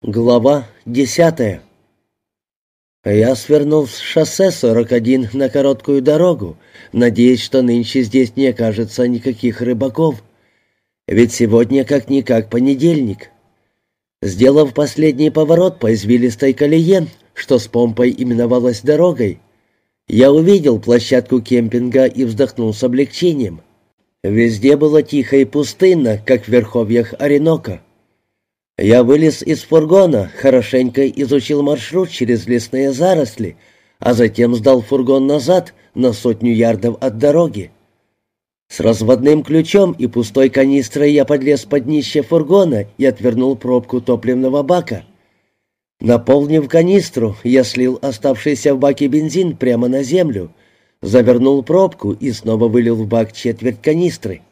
Глава десятая Я свернул с шоссе 41 на короткую дорогу, надеясь, что нынче здесь не окажется никаких рыбаков. Ведь сегодня как-никак понедельник. Сделав последний поворот по извилистой колее, что с помпой именовалась дорогой, я увидел площадку кемпинга и вздохнул с облегчением. Везде было тихо и пустынно, как в верховьях Оренока. Я вылез из фургона, хорошенько изучил маршрут через лесные заросли, а затем сдал фургон назад на сотню ярдов от дороги. С разводным ключом и пустой канистрой я подлез под днище фургона и отвернул пробку топливного бака. Наполнив канистру, я слил оставшийся в баке бензин прямо на землю, завернул пробку и снова вылил в бак четверть канистры.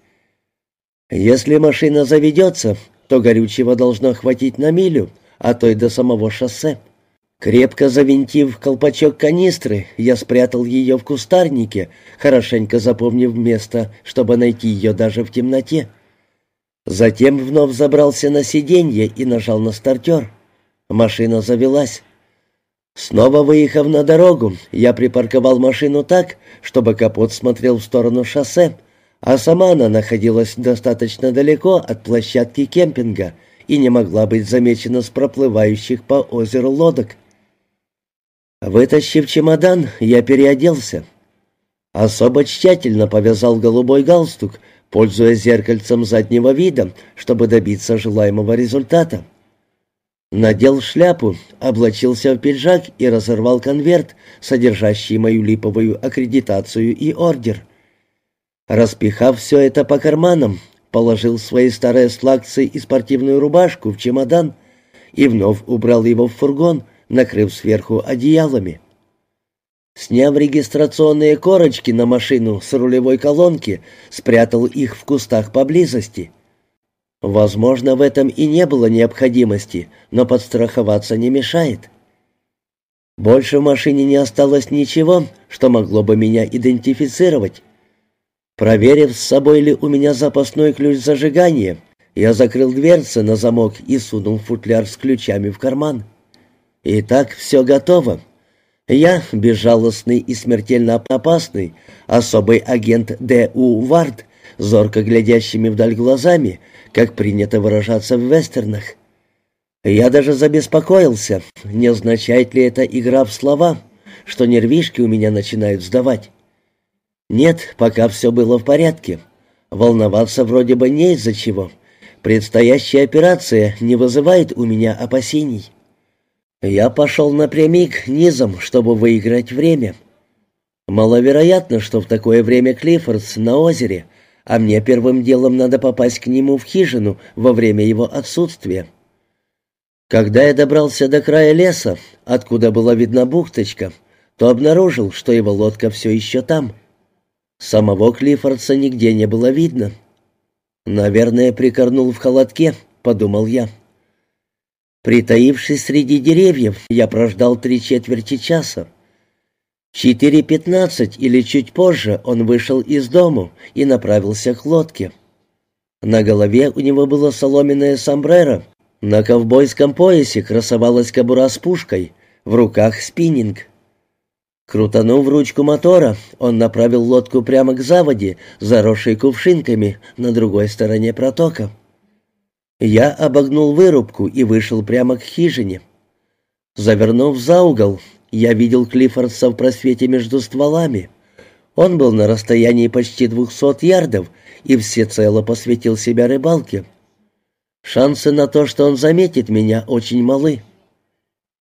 Если машина заведется, то горючего должно хватить на милю, а то и до самого шоссе. Крепко завинтив колпачок канистры, я спрятал ее в кустарнике, хорошенько запомнив место, чтобы найти ее даже в темноте. Затем вновь забрался на сиденье и нажал на стартер. Машина завелась. Снова выехав на дорогу, я припарковал машину так, чтобы капот смотрел в сторону шоссе, а сама она находилась достаточно далеко от площадки кемпинга и не могла быть замечена с проплывающих по озеру лодок. Вытащив чемодан, я переоделся. Особо тщательно повязал голубой галстук, пользуясь зеркальцем заднего вида, чтобы добиться желаемого результата. Надел шляпу, облачился в пиджак и разорвал конверт, содержащий мою липовую аккредитацию и ордер — Распихав все это по карманам, положил свои старые слаксы и спортивную рубашку в чемодан и вновь убрал его в фургон, накрыв сверху одеялами. Сняв регистрационные корочки на машину с рулевой колонки, спрятал их в кустах поблизости. Возможно, в этом и не было необходимости, но подстраховаться не мешает. Больше в машине не осталось ничего, что могло бы меня идентифицировать. Проверив, с собой ли у меня запасной ключ зажигания, я закрыл дверцы на замок и сунул футляр с ключами в карман. Итак, все готово. Я, безжалостный и смертельно опасный, особый агент Д.У. Вард, зорко глядящими вдаль глазами, как принято выражаться в вестернах. Я даже забеспокоился, не означает ли это игра в слова, что нервишки у меня начинают сдавать. Нет, пока все было в порядке. Волноваться вроде бы не из-за чего. Предстоящая операция не вызывает у меня опасений. Я пошел напрямик низом, чтобы выиграть время. Маловероятно, что в такое время Клиффордс на озере, а мне первым делом надо попасть к нему в хижину во время его отсутствия. Когда я добрался до края леса, откуда была видна бухточка, то обнаружил, что его лодка все еще там — Самого Клиффордса нигде не было видно. «Наверное, прикорнул в холодке», — подумал я. Притаившись среди деревьев, я прождал три четверти часа. В 4.15 или чуть позже он вышел из дому и направился к лодке. На голове у него было соломенное сомбреро, на ковбойском поясе красовалась кобура с пушкой, в руках спиннинг. Крутанув ручку мотора, он направил лодку прямо к заводе, заросшей кувшинками на другой стороне протока. Я обогнул вырубку и вышел прямо к хижине. Завернув за угол, я видел Клиффордса в просвете между стволами. Он был на расстоянии почти двухсот ярдов и всецело посвятил себя рыбалке. Шансы на то, что он заметит меня, очень малы.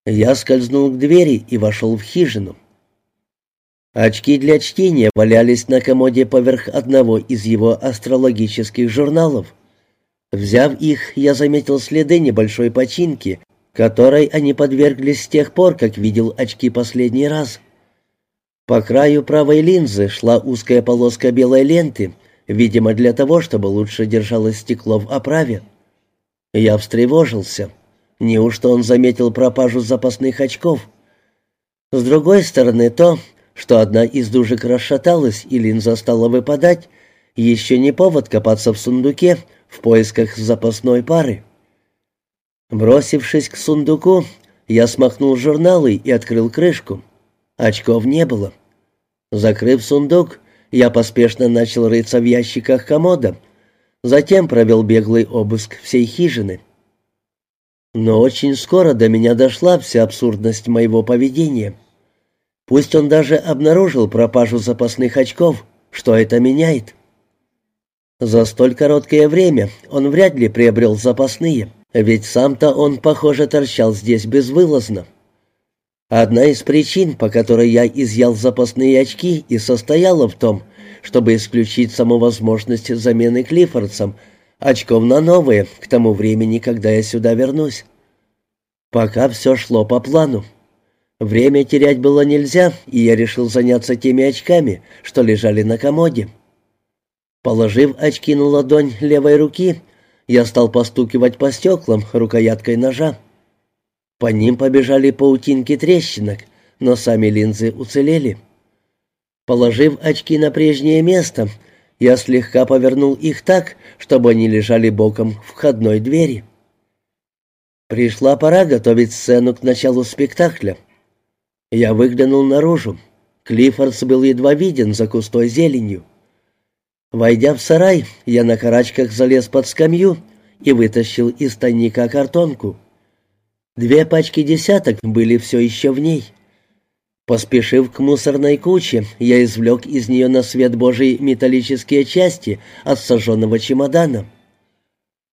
Я скользнул к двери и вошел в хижину. Очки для чтения валялись на комоде поверх одного из его астрологических журналов. Взяв их, я заметил следы небольшой починки, которой они подверглись с тех пор, как видел очки последний раз. По краю правой линзы шла узкая полоска белой ленты, видимо, для того, чтобы лучше держалось стекло в оправе. Я встревожился. Неужто он заметил пропажу запасных очков? С другой стороны, то, что одна из дужек расшаталась и линза стала выпадать, еще не повод копаться в сундуке в поисках запасной пары. Бросившись к сундуку, я смахнул журналы и открыл крышку. Очков не было. Закрыв сундук, я поспешно начал рыться в ящиках комода, затем провел беглый обыск всей хижины. Но очень скоро до меня дошла вся абсурдность моего поведения. Пусть он даже обнаружил пропажу запасных очков, что это меняет? За столь короткое время он вряд ли приобрел запасные, ведь сам-то он, похоже, торчал здесь безвылазно. Одна из причин, по которой я изъял запасные очки, и состояла в том, чтобы исключить саму возможность замены Клиффордсом очков на новые к тому времени, когда я сюда вернусь. Пока все шло по плану. Время терять было нельзя, и я решил заняться теми очками, что лежали на комоде. Положив очки на ладонь левой руки, я стал постукивать по стеклам рукояткой ножа. По ним побежали паутинки трещинок, но сами линзы уцелели. Положив очки на прежнее место, я слегка повернул их так, чтобы они лежали боком в входной двери. Пришла пора готовить сцену к началу спектакля. Я выглянул наружу. Клиффордс был едва виден за густой зеленью. Войдя в сарай, я на карачках залез под скамью и вытащил из тайника картонку. Две пачки десяток были все еще в ней. Поспешив к мусорной куче, я извлек из нее на свет Божий металлические части от сожженного чемодана.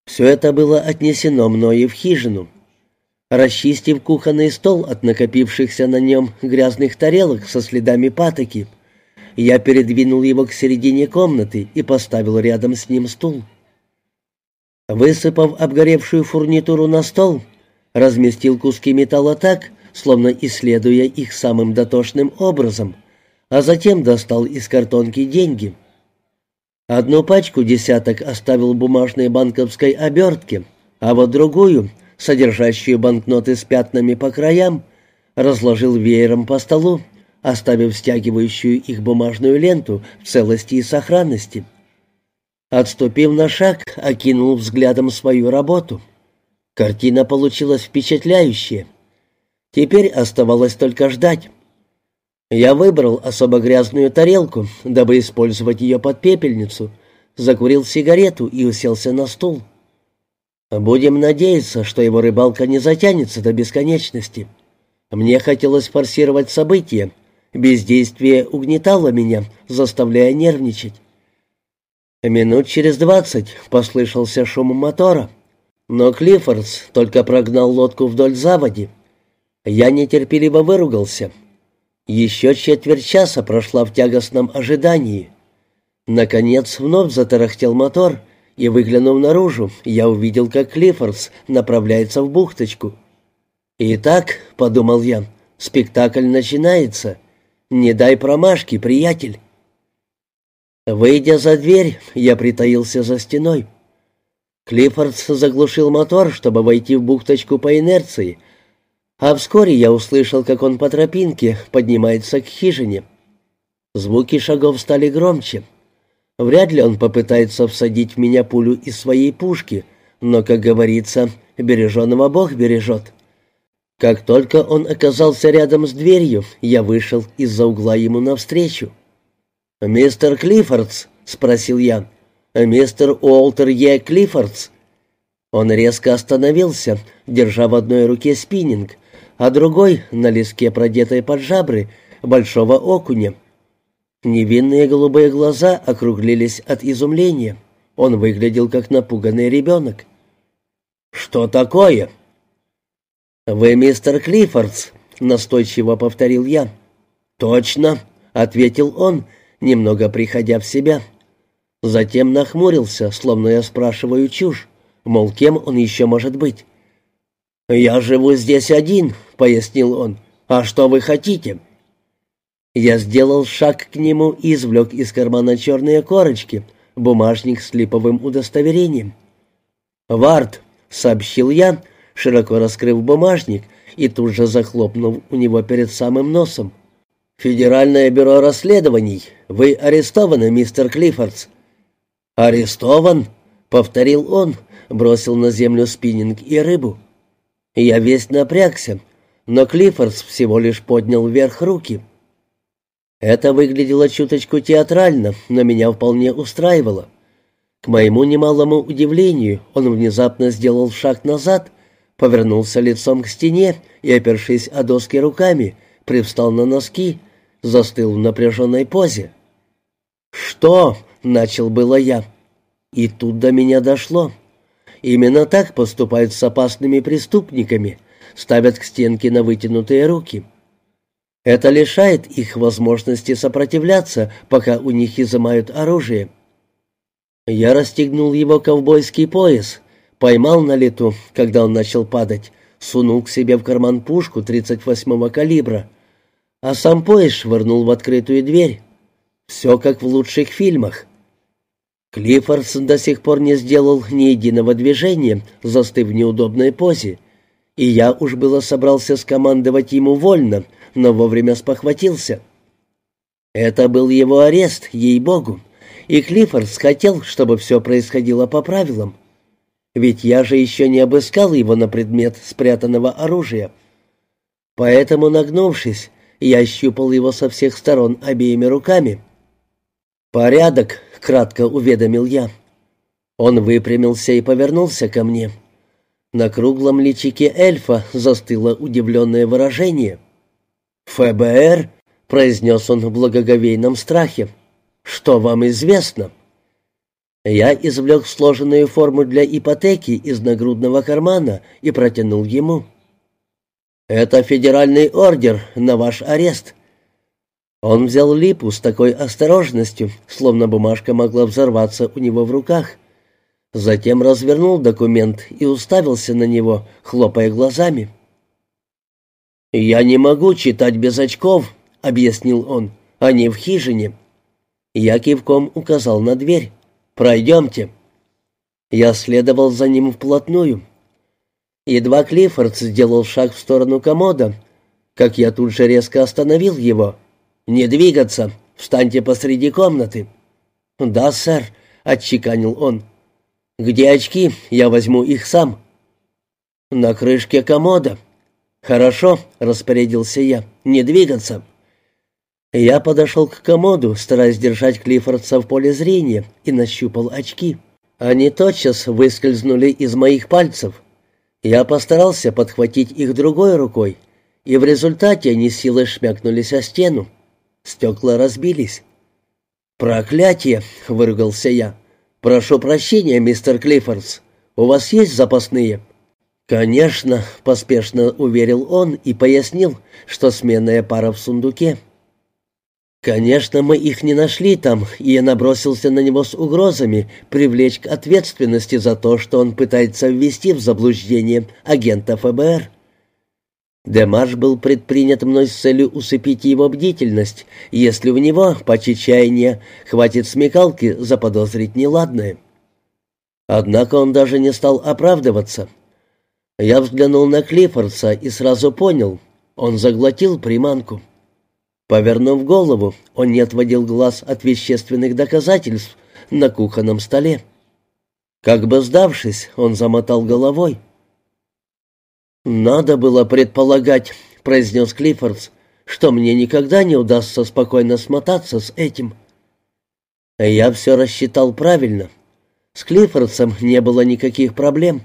Все это было отнесено мною в хижину. Расчистив кухонный стол от накопившихся на нем грязных тарелок со следами патоки, я передвинул его к середине комнаты и поставил рядом с ним стул. Высыпав обгоревшую фурнитуру на стол, разместил куски металла так, словно исследуя их самым дотошным образом, а затем достал из картонки деньги. Одну пачку десяток оставил в бумажной банковской обертке, а вот другую, содержащую банкноты с пятнами по краям, разложил веером по столу, оставив стягивающую их бумажную ленту в целости и сохранности. Отступив на шаг, окинул взглядом свою работу. Картина получилась впечатляющая. Теперь оставалось только ждать. Я выбрал особо грязную тарелку, дабы использовать ее под пепельницу, закурил сигарету и уселся на стул. Будем надеяться, что его рыбалка не затянется до бесконечности. Мне хотелось форсировать события. Бездействие угнетало меня, заставляя нервничать. Минут через двадцать послышался шум мотора, но Клиффордс только прогнал лодку вдоль заводи. Я нетерпеливо выругался. Еще четверть часа прошла в тягостном ожидании. Наконец вновь затарахтел мотор, и, выглянув наружу, я увидел, как Клиффордс направляется в бухточку. «Итак», — подумал я, — «спектакль начинается. Не дай промашки, приятель». Выйдя за дверь, я притаился за стеной. Клиффордс заглушил мотор, чтобы войти в бухточку по инерции — а вскоре я услышал, как он по тропинке поднимается к хижине. Звуки шагов стали громче. Вряд ли он попытается всадить в меня пулю из своей пушки, но, как говорится, береженого Бог бережет. Как только он оказался рядом с дверью, я вышел из-за угла ему навстречу. «Мистер Клиффордс?» — спросил я. «Мистер Уолтер Е. Клиффордс?» Он резко остановился, держа в одной руке спиннинг, а другой на леске, продетой под жабры, большого окуня. Невинные голубые глаза округлились от изумления. Он выглядел как напуганный ребенок. «Что такое?» «Вы мистер Клиффордс», — настойчиво повторил я. «Точно», — ответил он, немного приходя в себя. Затем нахмурился, словно я спрашиваю чушь, мол, кем он еще может быть. «Я живу здесь один», — пояснил он. «А что вы хотите?» Я сделал шаг к нему и извлек из кармана черные корочки, бумажник с липовым удостоверением. «Вард», — сообщил я, широко раскрыв бумажник и тут же захлопнув у него перед самым носом. «Федеральное бюро расследований. Вы арестованы, мистер Клиффордс». «Арестован?» — повторил он, бросил на землю спиннинг и рыбу. Я весь напрягся, но Клиффордс всего лишь поднял вверх руки. Это выглядело чуточку театрально, но меня вполне устраивало. К моему немалому удивлению, он внезапно сделал шаг назад, повернулся лицом к стене и, опершись о доски руками, привстал на носки, застыл в напряженной позе. «Что?» — начал было я. И тут до меня дошло. Именно так поступают с опасными преступниками, ставят к стенке на вытянутые руки. Это лишает их возможности сопротивляться, пока у них изымают оружие. Я расстегнул его ковбойский пояс, поймал на лету, когда он начал падать, сунул к себе в карман пушку 38-го калибра, а сам пояс швырнул в открытую дверь. Все как в лучших фильмах. Клиффордс до сих пор не сделал ни единого движения, застыв в неудобной позе, и я уж было собрался скомандовать ему вольно, но вовремя спохватился. Это был его арест, ей-богу, и Клиффордс хотел, чтобы все происходило по правилам. Ведь я же еще не обыскал его на предмет спрятанного оружия. Поэтому, нагнувшись, я щупал его со всех сторон обеими руками. «Порядок», кратко уведомил я. Он выпрямился и повернулся ко мне. На круглом личике эльфа застыло удивленное выражение. «ФБР?» — произнес он в благоговейном страхе. «Что вам известно?» Я извлек сложенную форму для ипотеки из нагрудного кармана и протянул ему. «Это федеральный ордер на ваш арест», он взял липу с такой осторожностью, словно бумажка могла взорваться у него в руках. Затем развернул документ и уставился на него, хлопая глазами. «Я не могу читать без очков», — объяснил он. «Они в хижине». Я кивком указал на дверь. «Пройдемте». Я следовал за ним вплотную. Едва Клиффорд сделал шаг в сторону комода, как я тут же резко остановил его — «Не двигаться! Встаньте посреди комнаты!» «Да, сэр», — отчеканил он. «Где очки? Я возьму их сам». «На крышке комода». «Хорошо», — распорядился я. «Не двигаться». Я подошел к комоду, стараясь держать Клиффордса в поле зрения, и нащупал очки. Они тотчас выскользнули из моих пальцев. Я постарался подхватить их другой рукой, и в результате они силой шмякнулись о стену. Стекла разбились. «Проклятие!» — выругался я. «Прошу прощения, мистер Клиффордс. У вас есть запасные?» «Конечно», — поспешно уверил он и пояснил, что сменная пара в сундуке. Конечно, мы их не нашли там, и я набросился на него с угрозами привлечь к ответственности за то, что он пытается ввести в заблуждение агента ФБР. Демарш был предпринят мной с целью усыпить его бдительность, если у него, по чечаянию, хватит смекалки заподозрить неладное. Однако он даже не стал оправдываться. Я взглянул на Клиффордса и сразу понял, он заглотил приманку. Повернув голову, он не отводил глаз от вещественных доказательств на кухонном столе. Как бы сдавшись, он замотал головой. «Надо было предполагать», — произнес Клиффордс, «что мне никогда не удастся спокойно смотаться с этим». Я все рассчитал правильно. С Клиффордсом не было никаких проблем.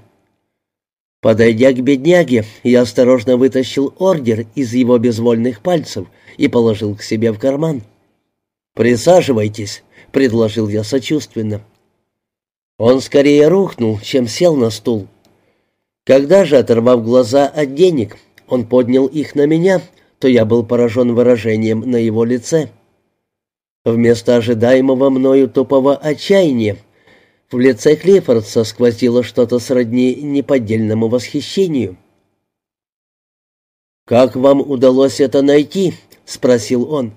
Подойдя к бедняге, я осторожно вытащил ордер из его безвольных пальцев и положил к себе в карман. «Присаживайтесь», — предложил я сочувственно. Он скорее рухнул, чем сел на стул. Когда же, оторвав глаза от денег, он поднял их на меня, то я был поражен выражением на его лице. Вместо ожидаемого мною тупого отчаяния в лице Клиффордса сквозило что-то сродни неподдельному восхищению. «Как вам удалось это найти?» — спросил он.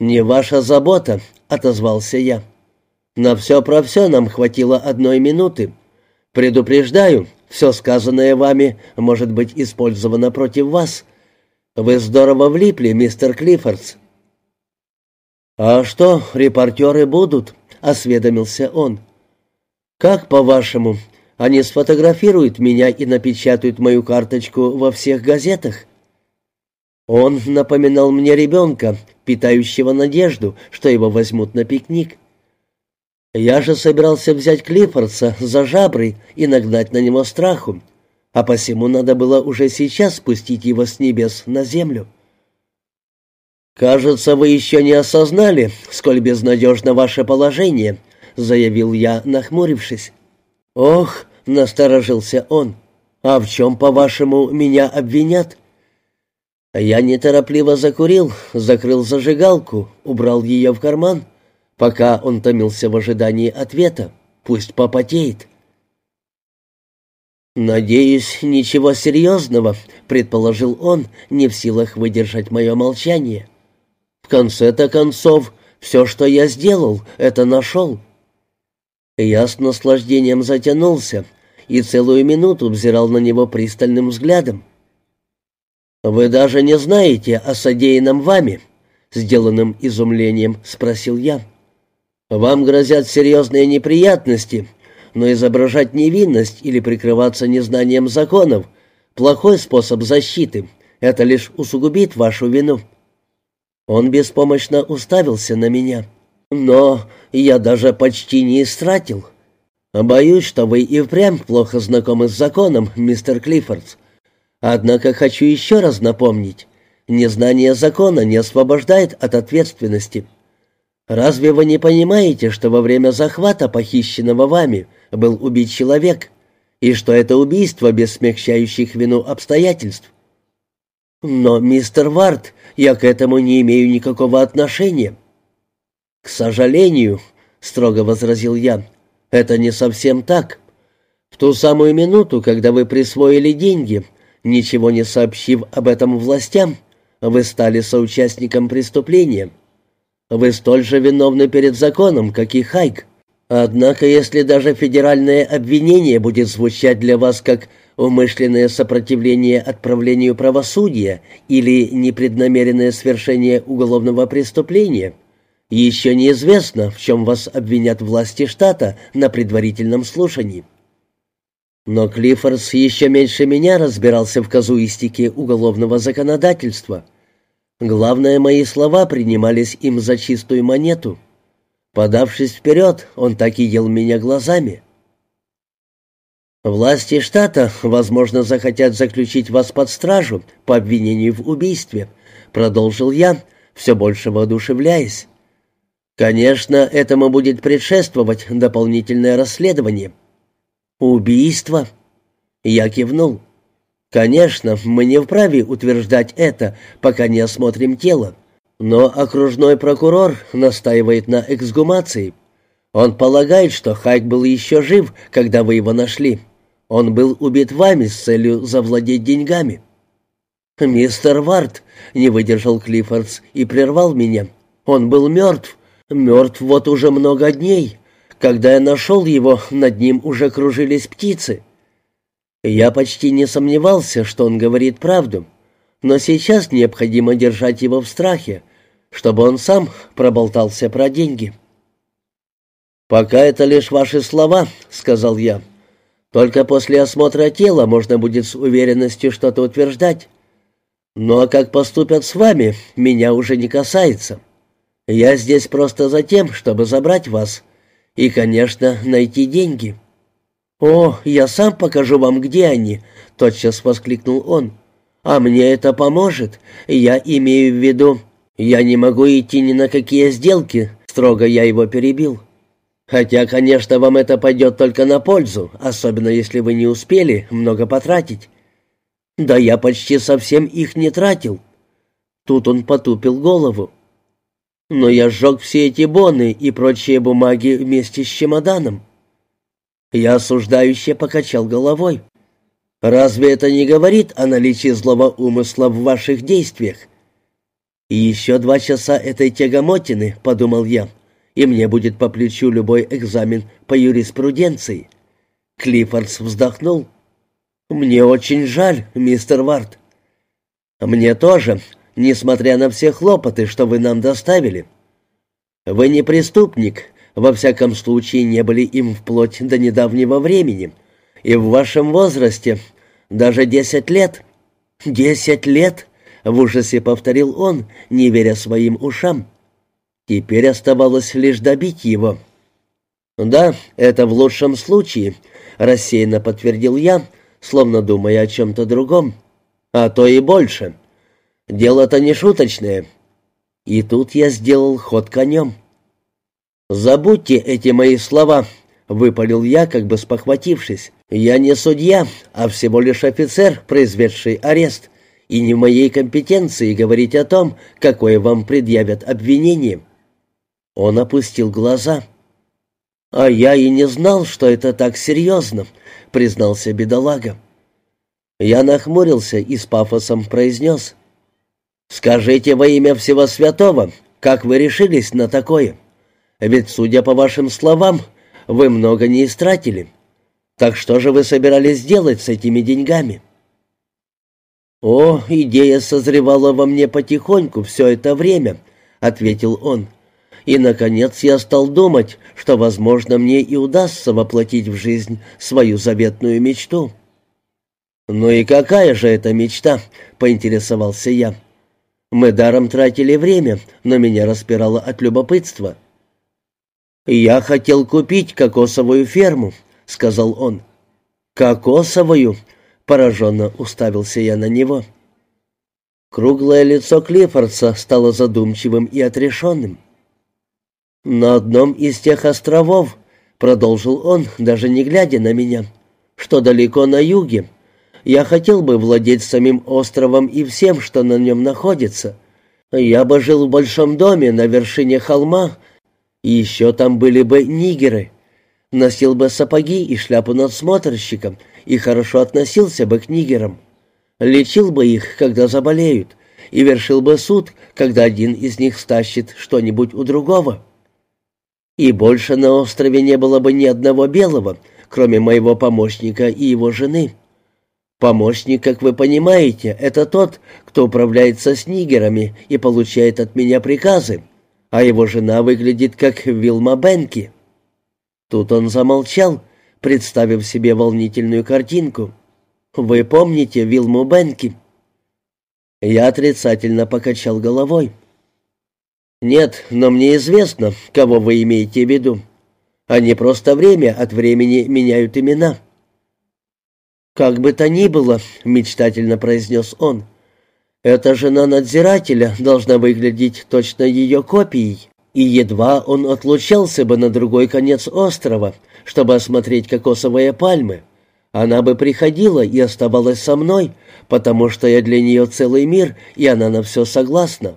«Не ваша забота», — отозвался я. «На все про все нам хватило одной минуты. Предупреждаю, все сказанное вами может быть использовано против вас. Вы здорово влипли, мистер Клиффордс». «А что, репортеры будут?» — осведомился он. «Как, по-вашему, Они сфотографируют меня и напечатают мою карточку во всех газетах. Он напоминал мне ребенка, питающего надежду, что его возьмут на пикник. Я же собирался взять Клиффордса за жабры и нагнать на него страху, а посему надо было уже сейчас спустить его с небес на землю. «Кажется, вы еще не осознали, сколь безнадежно ваше положение», — заявил я, нахмурившись. «Ох», — насторожился он, — «а в чем, по-вашему, меня обвинят?» Я неторопливо закурил, закрыл зажигалку, убрал ее в карман, пока он томился в ожидании ответа. Пусть попотеет. «Надеюсь, ничего серьезного», — предположил он, не в силах выдержать мое молчание. В конце-то концов, все, что я сделал, это нашел. Я с наслаждением затянулся и целую минуту взирал на него пристальным взглядом. «Вы даже не знаете о содеянном вами?» — сделанным изумлением спросил я. «Вам грозят серьезные неприятности, но изображать невинность или прикрываться незнанием законов — плохой способ защиты. Это лишь усугубит вашу вину». Он беспомощно уставился на меня. «Но я даже почти не истратил. Боюсь, что вы и впрямь плохо знакомы с законом, мистер Клиффордс. Однако хочу еще раз напомнить, незнание закона не освобождает от ответственности. Разве вы не понимаете, что во время захвата похищенного вами был убит человек, и что это убийство без смягчающих вину обстоятельств? Но, мистер Варт, я к этому не имею никакого отношения. К сожалению, строго возразил я, это не совсем так. В ту самую минуту, когда вы присвоили деньги, ничего не сообщив об этом властям, вы стали соучастником преступления. Вы столь же виновны перед законом, как и Хайк. Однако, если даже федеральное обвинение будет звучать для вас как умышленное сопротивление отправлению правосудия или непреднамеренное свершение уголовного преступления. Еще неизвестно, в чем вас обвинят власти штата на предварительном слушании. Но Клиффордс еще меньше меня разбирался в казуистике уголовного законодательства. Главное, мои слова принимались им за чистую монету. Подавшись вперед, он так и ел меня глазами — Власти штата, возможно, захотят заключить вас под стражу по обвинению в убийстве, продолжил я, все больше воодушевляясь. Конечно, этому будет предшествовать дополнительное расследование. Убийство? Я кивнул. Конечно, мы не вправе утверждать это, пока не осмотрим тело. Но окружной прокурор настаивает на эксгумации. Он полагает, что Хайк был еще жив, когда вы его нашли. Он был убит вами с целью завладеть деньгами». «Мистер Варт», — не выдержал Клиффордс и прервал меня. «Он был мертв. Мертв вот уже много дней. Когда я нашел его, над ним уже кружились птицы». Я почти не сомневался, что он говорит правду, но сейчас необходимо держать его в страхе, чтобы он сам проболтался про деньги. «Пока это лишь ваши слова», — сказал я. Только после осмотра тела можно будет с уверенностью что-то утверждать. Ну а как поступят с вами, меня уже не касается. Я здесь просто за тем, чтобы забрать вас. И, конечно, найти деньги». «О, я сам покажу вам, где они», — тотчас воскликнул он. «А мне это поможет. Я имею в виду...» «Я не могу идти ни на какие сделки», — строго я его перебил. Хотя, конечно, вам это пойдет только на пользу, особенно если вы не успели много потратить. Да я почти совсем их не тратил. Тут он потупил голову. Но я сжег все эти боны и прочие бумаги вместе с чемоданом. Я осуждающе покачал головой. Разве это не говорит о наличии злого умысла в ваших действиях? И еще два часа этой тягомотины, подумал я, и мне будет по плечу любой экзамен по юриспруденции». Клиффордс вздохнул. «Мне очень жаль, мистер Варт». «Мне тоже, несмотря на все хлопоты, что вы нам доставили. Вы не преступник, во всяком случае не были им вплоть до недавнего времени, И в вашем возрасте даже десять лет. Десять лет? В ужасе повторил он, не веря своим ушам. Теперь оставалось лишь добить его. «Да, это в лучшем случае», — рассеянно подтвердил я, словно думая о чем-то другом. «А то и больше. Дело-то не шуточное». И тут я сделал ход конем. «Забудьте эти мои слова», — выпалил я, как бы спохватившись. «Я не судья, а всего лишь офицер, произведший арест, и не в моей компетенции говорить о том, какое вам предъявят обвинение». Он опустил глаза. «А я и не знал, что это так серьезно», — признался бедолага. Я нахмурился и с пафосом произнес. «Скажите во имя всего святого, как вы решились на такое?» Ведь, судя по вашим словам, вы много не истратили. Так что же вы собирались делать с этими деньгами?» «О, идея созревала во мне потихоньку все это время», — ответил он. «И, наконец, я стал думать, что, возможно, мне и удастся воплотить в жизнь свою заветную мечту». «Ну и какая же это мечта?» — поинтересовался я. «Мы даром тратили время, но меня распирало от любопытства». «Я хотел купить кокосовую ферму», — сказал он. «Кокосовую?» — пораженно уставился я на него. Круглое лицо Клиффордса стало задумчивым и отрешенным. «На одном из тех островов», — продолжил он, даже не глядя на меня, — «что далеко на юге. Я хотел бы владеть самим островом и всем, что на нем находится. Я бы жил в большом доме на вершине холма, и еще там были бы нигеры. Носил бы сапоги и шляпу надсмотрщиком и хорошо относился бы к нигерам. Лечил бы их, когда заболеют, и вершил бы суд, когда один из них стащит что-нибудь у другого. И больше на острове не было бы ни одного белого, кроме моего помощника и его жены. Помощник, как вы понимаете, это тот, кто управляется с нигерами и получает от меня приказы, а его жена выглядит как Вилма Бенки». Тут он замолчал, представив себе волнительную картинку. «Вы помните Вилму Бенки?» Я отрицательно покачал головой. «Нет, но мне известно, кого вы имеете в виду. Они просто время от времени меняют имена». «Как бы то ни было», — мечтательно произнес он, — эта жена надзирателя должна выглядеть точно ее копией, и едва он отлучался бы на другой конец острова, чтобы осмотреть кокосовые пальмы, она бы приходила и оставалась со мной, потому что я для нее целый мир, и она на все согласна.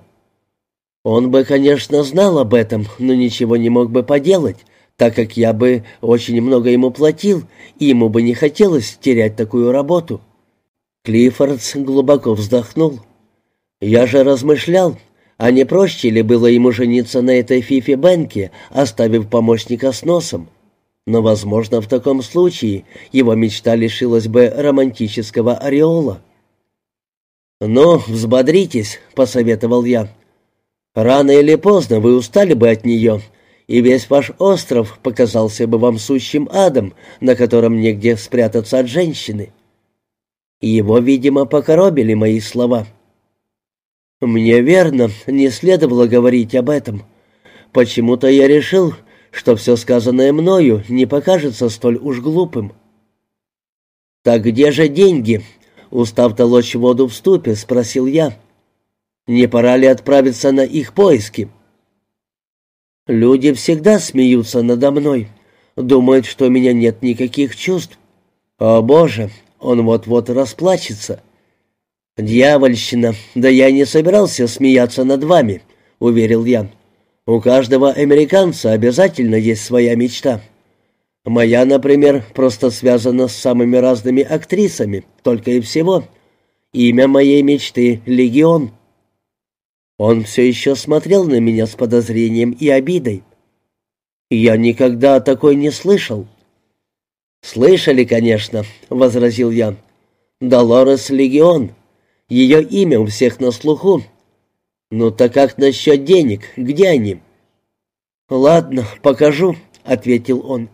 Он бы, конечно, знал об этом, но ничего не мог бы поделать, так как я бы очень много ему платил, и ему бы не хотелось терять такую работу. Клиффордс глубоко вздохнул. Я же размышлял, а не проще ли было ему жениться на этой Фифе Бенке, оставив помощника с носом? Но, возможно, в таком случае его мечта лишилась бы романтического ореола. «Ну, взбодритесь», — посоветовал я. «Рано или поздно вы устали бы от нее, и весь ваш остров показался бы вам сущим адом, на котором негде спрятаться от женщины». Его, видимо, покоробили мои слова. «Мне верно, не следовало говорить об этом. Почему-то я решил, что все сказанное мною не покажется столь уж глупым». «Так где же деньги?» — устав толочь воду в ступе, спросил я. «Не пора ли отправиться на их поиски?» «Люди всегда смеются надо мной, думают, что у меня нет никаких чувств. О, Боже, он вот-вот расплачется». «Дьявольщина! Да я не собирался смеяться над вами», — уверил я. «У каждого американца обязательно есть своя мечта. Моя, например, просто связана с самыми разными актрисами, только и всего. Имя моей мечты — Легион». Он все еще смотрел на меня с подозрением и обидой. «Я никогда о такой не слышал». «Слышали, конечно», — возразил я. «Долорес Легион». Ее имя у всех на слуху. Ну так как насчет денег? Где они?» «Ладно, покажу», — ответил он.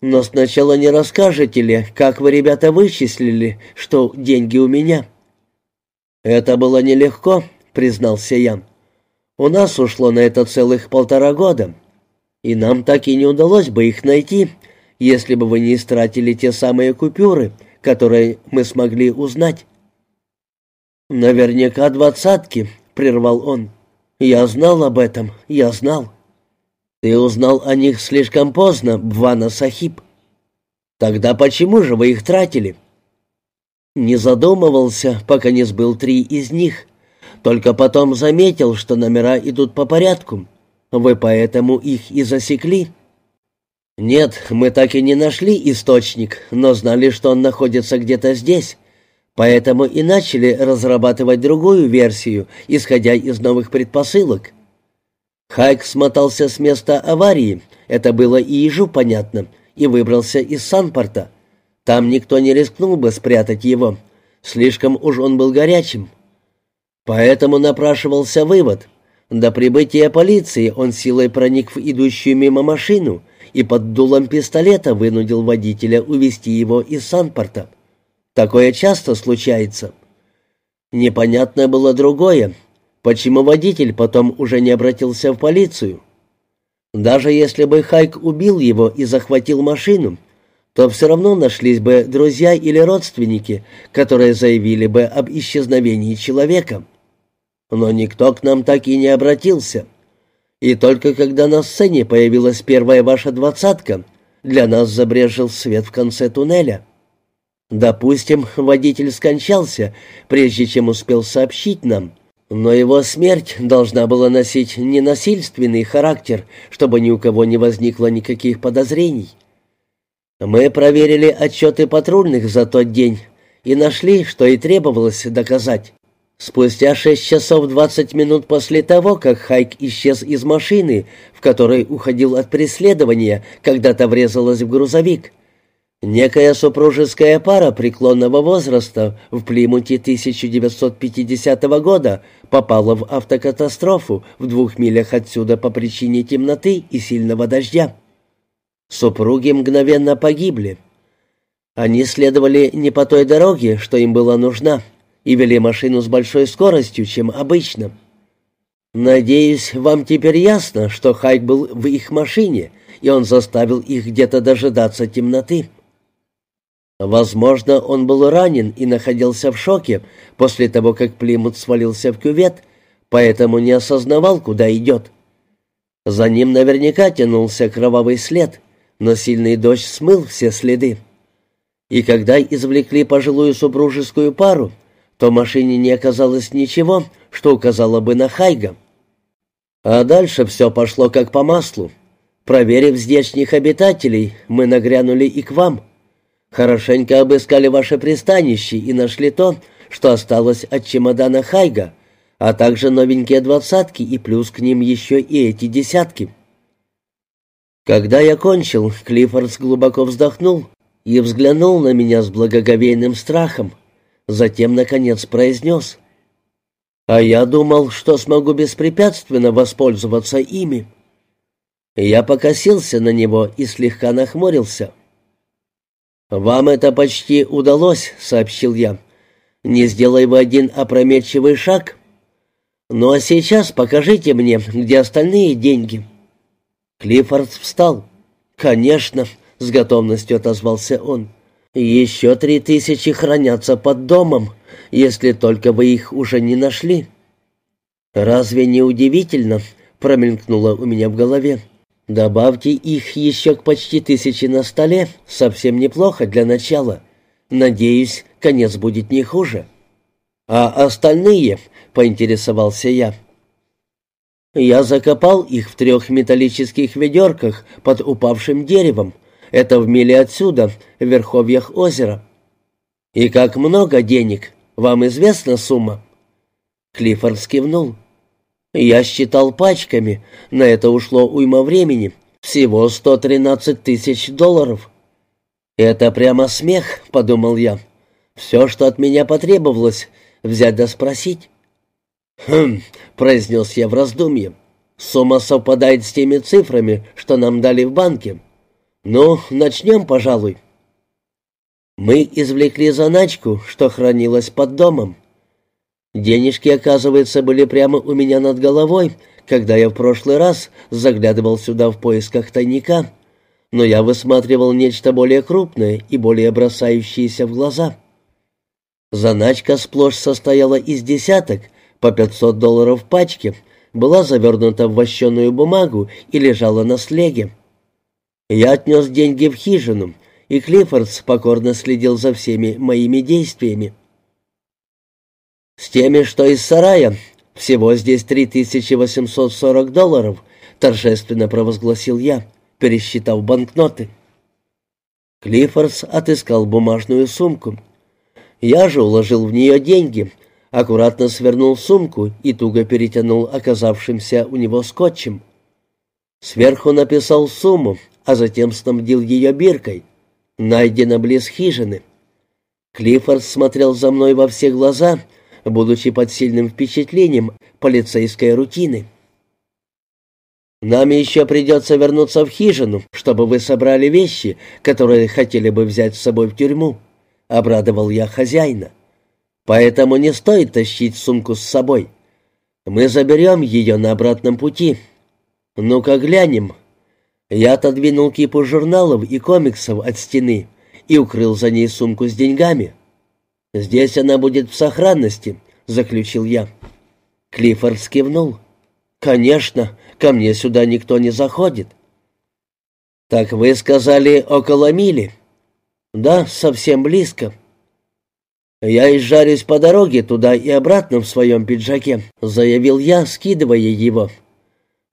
Но сначала не расскажете ли, как вы, ребята, вычислили, что деньги у меня?» «Это было нелегко», — признался я. «У нас ушло на это целых полтора года, и нам так и не удалось бы их найти, если бы вы не истратили те самые купюры, которые мы смогли узнать». «Наверняка двадцатки», — прервал он. «Я знал об этом, я знал». «Ты узнал о них слишком поздно, Бвана Сахиб». «Тогда почему же вы их тратили?» Не задумывался, пока не сбыл три из них. Только потом заметил, что номера идут по порядку. Вы поэтому их и засекли. Нет, мы так и не нашли источник, но знали, что он находится где-то здесь. Поэтому и начали разрабатывать другую версию, исходя из новых предпосылок. Хайк смотался с места аварии, это было и ежу понятно, и выбрался из Санпорта. Там никто не рискнул бы спрятать его, слишком уж он был горячим. Поэтому напрашивался вывод. До прибытия полиции он силой проник в идущую мимо машину и под дулом пистолета вынудил водителя увести его из Санпорта. Такое часто случается. Непонятно было другое, Почему водитель потом уже не обратился в полицию? Даже если бы Хайк убил его и захватил машину, то все равно нашлись бы друзья или родственники, которые заявили бы об исчезновении человека. Но никто к нам так и не обратился. И только когда на сцене появилась первая ваша двадцатка, для нас забрежил свет в конце туннеля. Допустим, водитель скончался, прежде чем успел сообщить нам, но его смерть должна была носить ненасильственный характер, чтобы ни у кого не возникло никаких подозрений. Мы проверили отчеты патрульных за тот день и нашли, что и требовалось доказать. Спустя шесть часов двадцать минут после того, как Хайк исчез из машины, в которой уходил от преследования, когда-то врезалась в грузовик, Некая супружеская пара преклонного возраста в Плимуте 1950 года попала в автокатастрофу в двух милях отсюда по причине темноты и сильного дождя. Супруги мгновенно погибли. Они следовали не по той дороге, что им была нужна, и вели машину с большой скоростью, чем обычно. Надеюсь, вам теперь ясно, что Хайк был в их машине, и он заставил их где-то дожидаться темноты. Возможно, он был ранен и находился в шоке после того, как Плимут свалился в кювет, поэтому не осознавал, куда идет. За ним наверняка тянулся кровавый след, но сильный дождь смыл все следы. И когда извлекли пожилую супружескую пару, то в машине не оказалось ничего, что указало бы на Хайга. А дальше все пошло как по маслу. Проверив здешних обитателей, мы нагрянули и к вам — Хорошенько обыскали ваше пристанище и нашли то, что осталось от чемодана Хайга, а также новенькие двадцатки и плюс к ним еще и эти десятки. Когда я кончил, Клиффордс глубоко вздохнул и взглянул на меня с благоговейным страхом. Затем, наконец, произнес. «А я думал, что смогу беспрепятственно воспользоваться ими». Я покосился на него и слегка нахмурился. «Вам это почти удалось», — сообщил я. «Не сделай вы один опрометчивый шаг. Ну а сейчас покажите мне, где остальные деньги». Клиффорд встал. «Конечно», — с готовностью отозвался он. «Еще три тысячи хранятся под домом, если только вы их уже не нашли». «Разве не удивительно?» — промелькнуло у меня в голове. Добавьте их еще к почти тысяче на столе, совсем неплохо для начала. Надеюсь, конец будет не хуже. А остальные, поинтересовался я. Я закопал их в трех металлических ведерках под упавшим деревом. Это в миле отсюда, в верховьях озера. И как много денег, вам известна сумма? Клиффорд скивнул. Я считал пачками, на это ушло уйма времени. Всего 113 тысяч долларов. «Это прямо смех», — подумал я. «Все, что от меня потребовалось, взять да спросить». «Хм», — произнес я в раздумье. «Сумма совпадает с теми цифрами, что нам дали в банке. «Ну, начнем, пожалуй». Мы извлекли заначку, что хранилась под домом. Денежки, оказывается, были прямо у меня над головой, когда я в прошлый раз заглядывал сюда в поисках тайника, но я высматривал нечто более крупное и более бросающееся в глаза. Заначка сплошь состояла из десяток, по 500 долларов в пачке, была завернута в вощеную бумагу и лежала на слеге. Я отнес деньги в хижину, и Клиффордс покорно следил за всеми моими действиями. С теми, что из сарая, всего здесь 3840 долларов, торжественно провозгласил я, пересчитав банкноты. Клиффордс отыскал бумажную сумку. Я же уложил в нее деньги, аккуратно свернул сумку и туго перетянул оказавшимся у него скотчем. Сверху написал сумму, а затем снабдил ее биркой. Найдено близ хижины. Клиффорд смотрел за мной во все глаза, будучи под сильным впечатлением полицейской рутины. «Нам еще придется вернуться в хижину, чтобы вы собрали вещи, которые хотели бы взять с собой в тюрьму», — обрадовал я хозяина. Поэтому не стоит тащить сумку с собой. Мы заберем ее на обратном пути. Ну-ка глянем. Я отодвинул кипу журналов и комиксов от стены и укрыл за ней сумку с деньгами. «Здесь она будет в сохранности», — заключил я. Клиффорд скивнул. «Конечно, ко мне сюда никто не заходит». «Так вы сказали около мили?» «Да, совсем близко. «Я изжарюсь по дороге туда и обратно в своем пиджаке», — заявил я, скидывая его.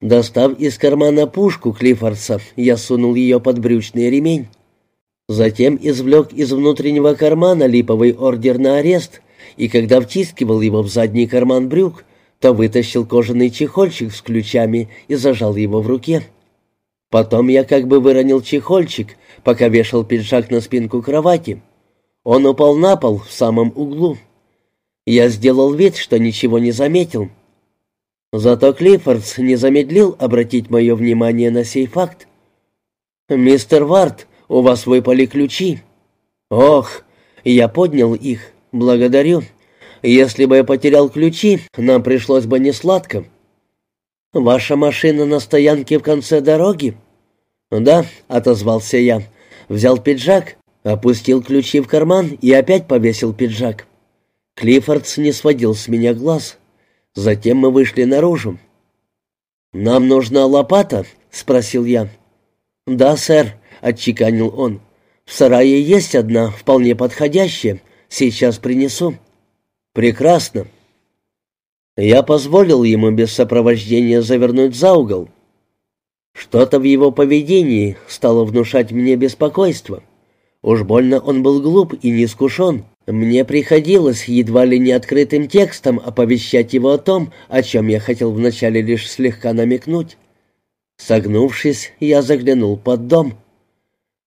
Достав из кармана пушку Клиффордса, я сунул ее под брючный ремень. Затем извлек из внутреннего кармана липовый ордер на арест, и когда втискивал его в задний карман брюк, то вытащил кожаный чехольчик с ключами и зажал его в руке. Потом я как бы выронил чехольчик, пока вешал пиджак на спинку кровати — он упал на пол в самом углу. Я сделал вид, что ничего не заметил. Зато Клиффордс не замедлил обратить мое внимание на сей факт. «Мистер Варт, у вас выпали ключи». «Ох!» Я поднял их. «Благодарю. Если бы я потерял ключи, нам пришлось бы несладко». «Ваша машина на стоянке в конце дороги?» «Да», — отозвался я. Взял пиджак Опустил ключи в карман и опять повесил пиджак. Клиффордс не сводил с меня глаз. Затем мы вышли наружу. «Нам нужна лопата?» — спросил я. «Да, сэр», — отчеканил он. «В сарае есть одна, вполне подходящая. Сейчас принесу». «Прекрасно». Я позволил ему без сопровождения завернуть за угол. Что-то в его поведении стало внушать мне беспокойство. Уж больно он был глуп и неискушен. Мне приходилось едва ли не открытым текстом оповещать его о том, о чем я хотел вначале лишь слегка намекнуть. Согнувшись, я заглянул под дом.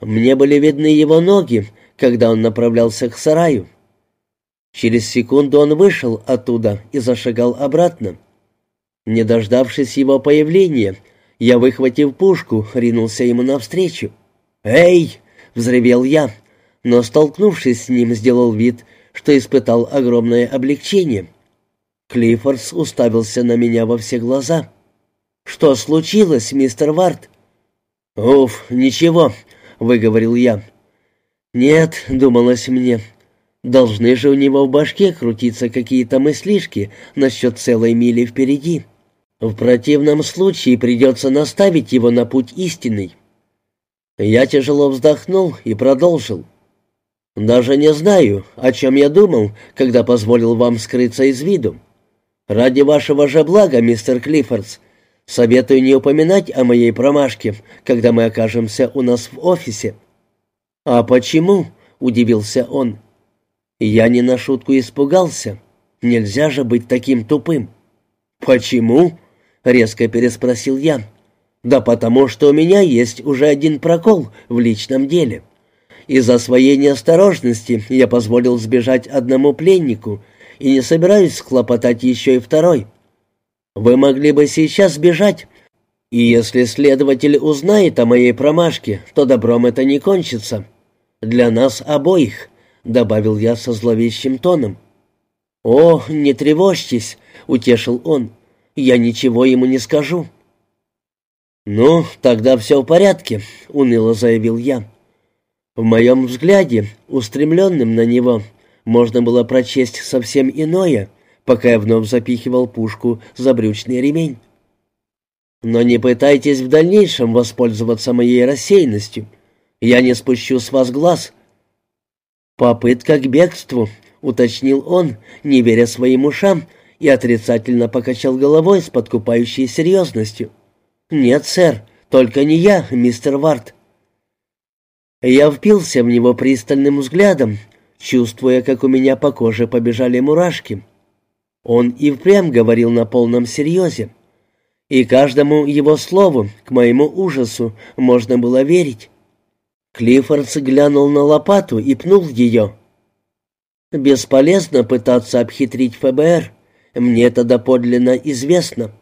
Мне были видны его ноги, когда он направлялся к сараю. Через секунду он вышел оттуда и зашагал обратно. Не дождавшись его появления, я, выхватив пушку, ринулся ему навстречу. «Эй!» — взревел я, но, столкнувшись с ним, сделал вид, что испытал огромное облегчение. Клиффордс уставился на меня во все глаза. «Что случилось, мистер Варт?» «Уф, ничего», — выговорил я. «Нет», — думалось мне, — «должны же у него в башке крутиться какие-то мыслишки насчет целой мили впереди. В противном случае придется наставить его на путь истинный». Я тяжело вздохнул и продолжил. «Даже не знаю, о чем я думал, когда позволил вам скрыться из виду. Ради вашего же блага, мистер Клиффордс, советую не упоминать о моей промашке, когда мы окажемся у нас в офисе». «А почему?» — удивился он. Я не на шутку испугался. Нельзя же быть таким тупым. «Почему?» — резко переспросил я. Да потому что у меня есть уже один прокол в личном деле. Из-за своей неосторожности я позволил сбежать одному пленнику и не собираюсь схлопотать еще и второй. Вы могли бы сейчас сбежать, И если следователь узнает о моей промашке, то добром это не кончится. Для нас обоих, добавил я со зловещим тоном. О, не тревожьтесь, утешил он. Я ничего ему не скажу. Ну, тогда все в порядке, уныло заявил я. В моем взгляде, устремленным на него, можно было прочесть совсем иное, пока я вновь запихивал пушку за брючный ремень. Но не пытайтесь в дальнейшем воспользоваться моей рассеянностью. Я не спущу с вас глаз. Попытка к бегству, уточнил он, не веря своим ушам, и отрицательно покачал головой с подкупающей серьезностью. «Нет, сэр, только не я, мистер Варт». Я впился в него пристальным взглядом, чувствуя, как у меня по коже побежали мурашки. Он и впрямь говорил на полном серьезе. И каждому его слову, к моему ужасу, можно было верить. Клиффордс глянул на лопату и пнул ее. «Бесполезно пытаться обхитрить ФБР. Мне это доподлинно известно.